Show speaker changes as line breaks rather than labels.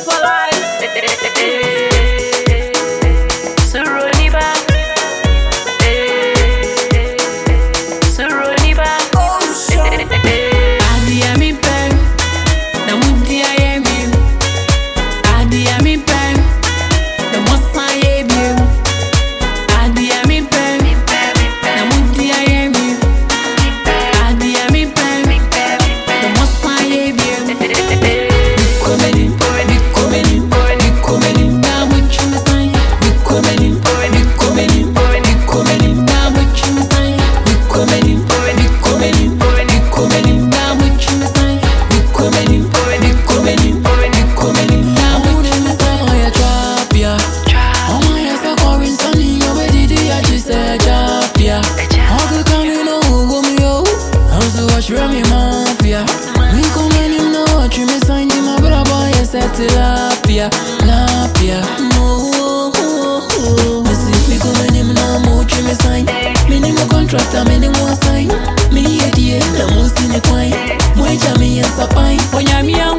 falar.
Tractor many mwa sign. Mi yetie, na mwusine kwain Mwe jamii ya sapain Onyamia